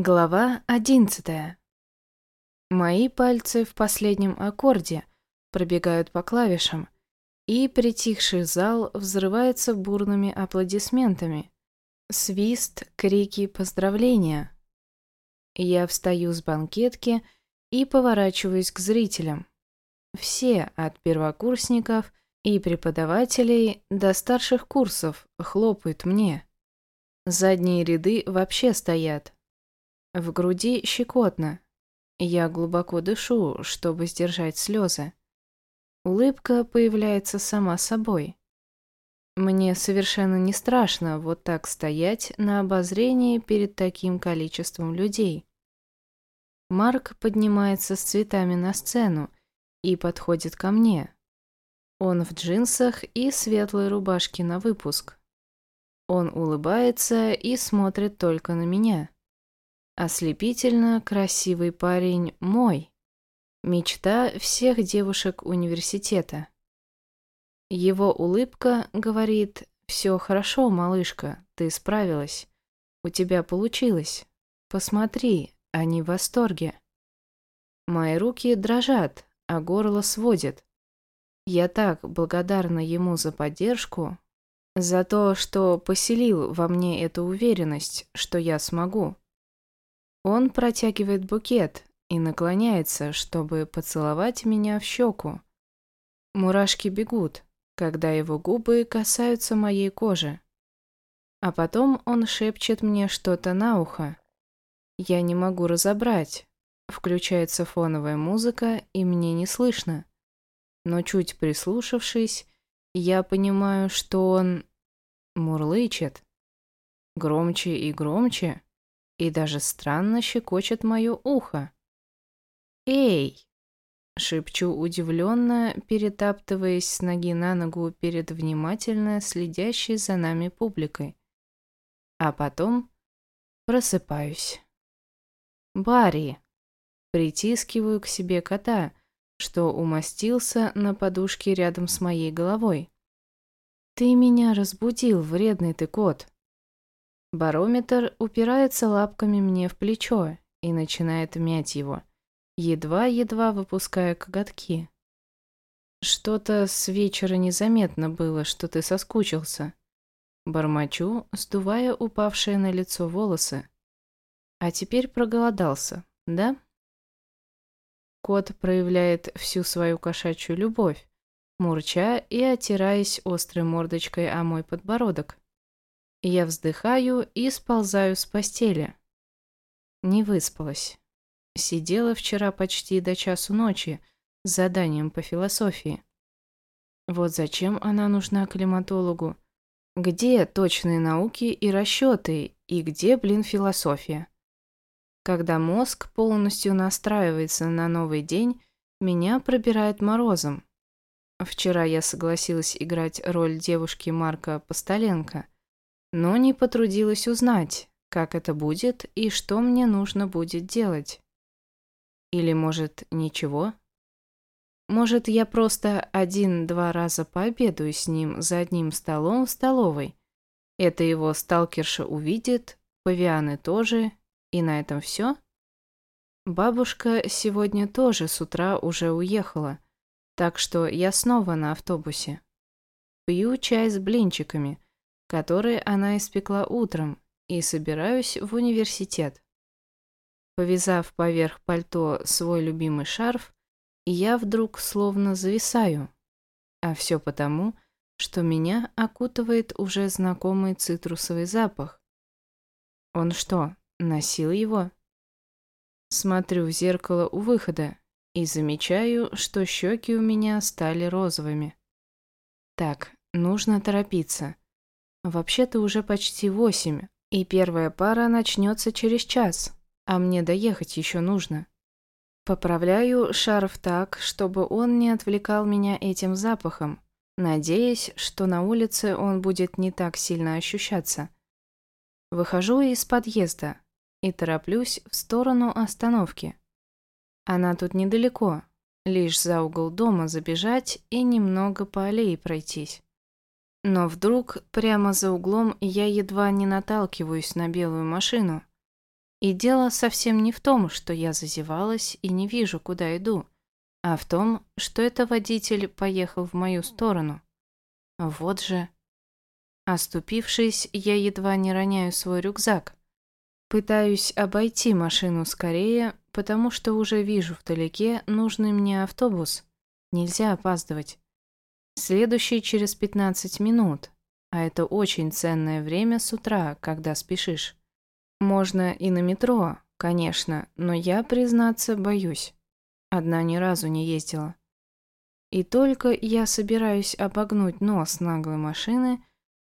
Глава одиннадцатая. Мои пальцы в последнем аккорде пробегают по клавишам, и притихший зал взрывается бурными аплодисментами. Свист, крики, поздравления. Я встаю с банкетки и поворачиваюсь к зрителям. Все, от первокурсников и преподавателей до старших курсов, хлопают мне. Задние ряды вообще стоят, в груди щекотно. Я глубоко дышу, чтобы сдержать слезы. Улыбка появляется сама собой. Мне совершенно не страшно вот так стоять на обозрении перед таким количеством людей. Марк поднимается с цветами на сцену и подходит ко мне. Он в джинсах и светлой рубашке на выпуск. Он улыбается и смотрит только на меня. Ослепительно красивый парень мой. Мечта всех девушек университета. Его улыбка говорит «Все хорошо, малышка, ты справилась. У тебя получилось. Посмотри, они в восторге». Мои руки дрожат, а горло сводит. Я так благодарна ему за поддержку, за то, что поселил во мне эту уверенность, что я смогу. Он протягивает букет и наклоняется, чтобы поцеловать меня в щеку. Мурашки бегут, когда его губы касаются моей кожи. А потом он шепчет мне что-то на ухо. Я не могу разобрать. Включается фоновая музыка, и мне не слышно. Но чуть прислушавшись, я понимаю, что он мурлычет. Громче и громче и даже странно щекочет мое ухо. «Эй!» — шепчу удивленно, перетаптываясь с ноги на ногу перед внимательно следящей за нами публикой. А потом просыпаюсь. «Барри!» Притискиваю к себе кота, что умостился на подушке рядом с моей головой. «Ты меня разбудил, вредный ты кот!» Барометр упирается лапками мне в плечо и начинает мять его, едва-едва выпуская коготки. Что-то с вечера незаметно было, что ты соскучился. Бормочу, сдувая упавшие на лицо волосы. А теперь проголодался, да? Кот проявляет всю свою кошачью любовь, мурча и отираясь острой мордочкой о мой подбородок. Я вздыхаю и сползаю с постели. Не выспалась. Сидела вчера почти до часу ночи с заданием по философии. Вот зачем она нужна климатологу? Где точные науки и расчеты, и где, блин, философия? Когда мозг полностью настраивается на новый день, меня пробирает морозом. Вчера я согласилась играть роль девушки Марка Постоленко – но не потрудилась узнать, как это будет и что мне нужно будет делать. Или, может, ничего? Может, я просто один-два раза пообедаю с ним за одним столом в столовой. Это его сталкерша увидит, павианы тоже, и на этом все? Бабушка сегодня тоже с утра уже уехала, так что я снова на автобусе. Пью чай с блинчиками – которые она испекла утром, и собираюсь в университет. Повязав поверх пальто свой любимый шарф, я вдруг словно зависаю. А все потому, что меня окутывает уже знакомый цитрусовый запах. Он что, носил его? Смотрю в зеркало у выхода и замечаю, что щеки у меня стали розовыми. Так, нужно торопиться. Вообще-то уже почти восемь, и первая пара начнется через час, а мне доехать еще нужно. Поправляю шарф так, чтобы он не отвлекал меня этим запахом, надеясь, что на улице он будет не так сильно ощущаться. Выхожу из подъезда и тороплюсь в сторону остановки. Она тут недалеко, лишь за угол дома забежать и немного по аллее пройтись. Но вдруг, прямо за углом, я едва не наталкиваюсь на белую машину. И дело совсем не в том, что я зазевалась и не вижу, куда иду, а в том, что это водитель поехал в мою сторону. Вот же. Оступившись, я едва не роняю свой рюкзак. Пытаюсь обойти машину скорее, потому что уже вижу вдалеке нужный мне автобус. Нельзя опаздывать. Следующий через 15 минут, а это очень ценное время с утра, когда спешишь. Можно и на метро, конечно, но я, признаться, боюсь. Одна ни разу не ездила. И только я собираюсь обогнуть нос наглой машины,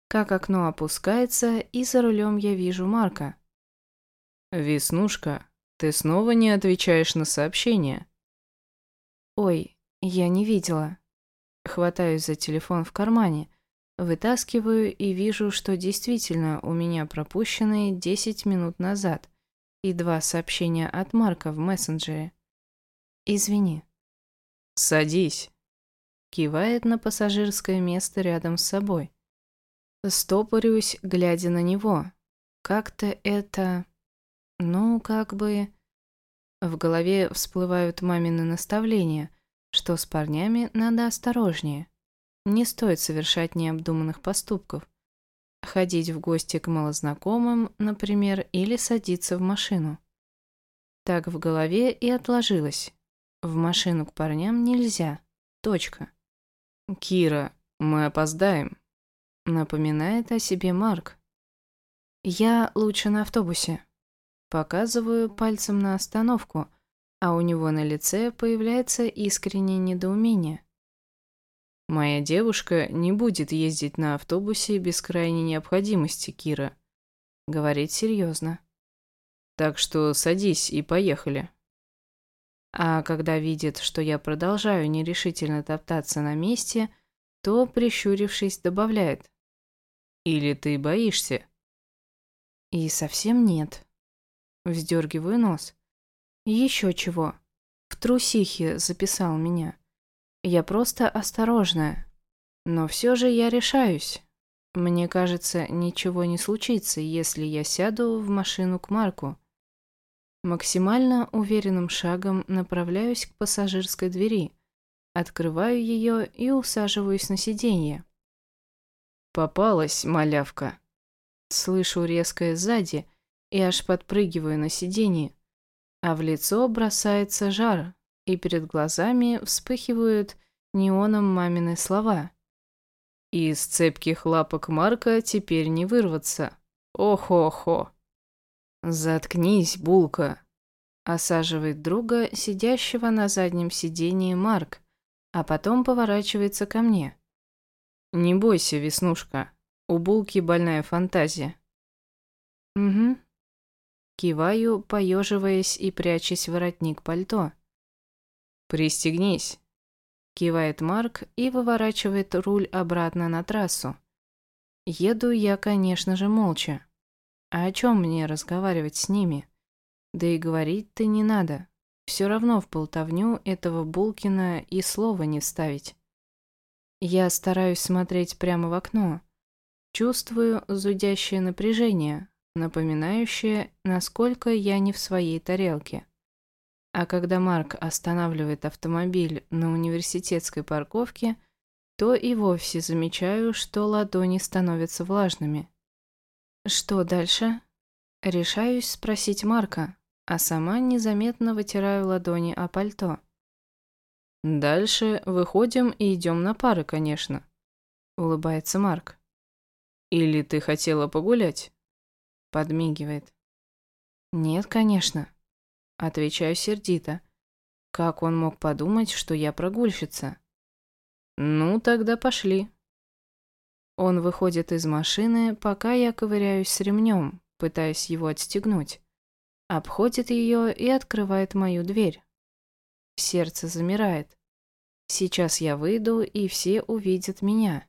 как окно опускается, и за рулем я вижу Марка. «Веснушка, ты снова не отвечаешь на сообщения?» «Ой, я не видела». Хватаюсь за телефон в кармане, вытаскиваю и вижу, что действительно у меня пропущены 10 минут назад и два сообщения от Марка в мессенджере. «Извини». «Садись», — кивает на пассажирское место рядом с собой. Стопорюсь, глядя на него. Как-то это... Ну, как бы... В голове всплывают мамины наставления, что с парнями надо осторожнее. Не стоит совершать необдуманных поступков. Ходить в гости к малознакомым, например, или садиться в машину. Так в голове и отложилось. В машину к парням нельзя. Точка. «Кира, мы опоздаем», — напоминает о себе Марк. «Я лучше на автобусе», Показываю пальцем на остановку, а у него на лице появляется искреннее недоумение. «Моя девушка не будет ездить на автобусе без крайней необходимости, Кира», — говорит серьезно. «Так что садись и поехали». А когда видит, что я продолжаю нерешительно топтаться на месте, то, прищурившись, добавляет. «Или ты боишься?» И совсем нет. Вздергиваю нос. Еще чего. В трусихе записал меня. Я просто осторожная. Но все же я решаюсь. Мне кажется, ничего не случится, если я сяду в машину к Марку. Максимально уверенным шагом направляюсь к пассажирской двери, открываю ее и усаживаюсь на сиденье. «Попалась, малявка!» Слышу резкое сзади, и аж подпрыгиваю на сиденье, а в лицо бросается жар, и перед глазами вспыхивают неоном мамины слова. Из цепких лапок Марка теперь не вырваться. Охо-хо. Заткнись, булка. Осаживает друга, сидящего на заднем сидении Марк, а потом поворачивается ко мне. Не бойся, Веснушка. У булки больная фантазия. Угу, Киваю, поеживаясь и прячась воротник пальто. «Пристегнись», — кивает Марк и выворачивает руль обратно на трассу. Еду я, конечно же, молча. А о чем мне разговаривать с ними? Да и говорить-то не надо. Все равно в болтовню этого Булкина и слова не вставить. Я стараюсь смотреть прямо в окно. Чувствую зудящее напряжение, напоминающее, насколько я не в своей тарелке. А когда Марк останавливает автомобиль на университетской парковке, то и вовсе замечаю, что ладони становятся влажными. Что дальше? Решаюсь спросить Марка, а сама незаметно вытираю ладони о пальто. «Дальше выходим и идем на пары, конечно», — улыбается Марк. «Или ты хотела погулять?» Подмигивает. «Нет, конечно». Отвечаю сердито. Как он мог подумать, что я прогульщица? «Ну, тогда пошли». Он выходит из машины, пока я ковыряюсь с ремнем, пытаясь его отстегнуть. Обходит ее и открывает мою дверь. Сердце замирает. Сейчас я выйду, и все увидят меня.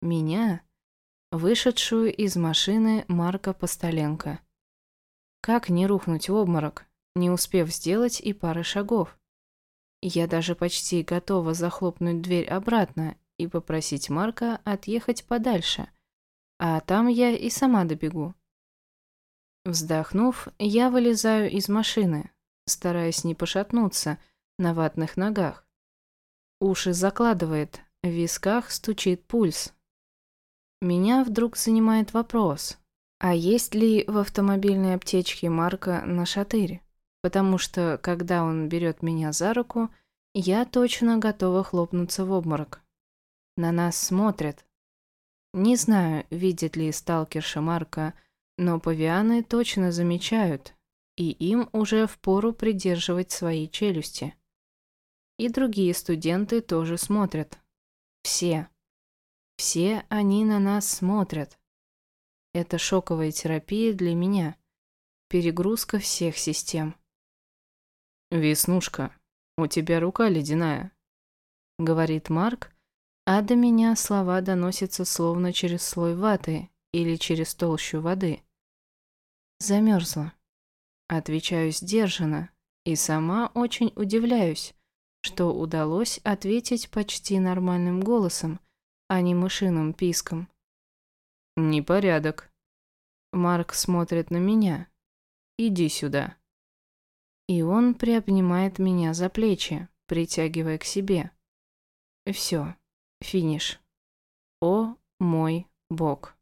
Меня, вышедшую из машины Марка Постоленко. Как не рухнуть в обморок, не успев сделать и пары шагов? Я даже почти готова захлопнуть дверь обратно и попросить Марка отъехать подальше, а там я и сама добегу. Вздохнув, я вылезаю из машины, стараясь не пошатнуться на ватных ногах. Уши закладывает, в висках стучит пульс. Меня вдруг занимает вопрос, а есть ли в автомобильной аптечке марка на шатырь? Потому что, когда он берет меня за руку, я точно готова хлопнуться в обморок. На нас смотрят. Не знаю, видит ли сталкерша Марка, но павианы точно замечают, и им уже впору придерживать свои челюсти. И другие студенты тоже смотрят. Все. Все они на нас смотрят. Это шоковая терапия для меня. Перегрузка всех систем. «Веснушка, у тебя рука ледяная», — говорит Марк, а до меня слова доносятся словно через слой ваты или через толщу воды. Замерзла. Отвечаю сдержанно и сама очень удивляюсь, что удалось ответить почти нормальным голосом, а не мышиным писком. «Непорядок». Марк смотрит на меня. «Иди сюда». И он приобнимает меня за плечи, притягивая к себе. Все, финиш. О, мой бог.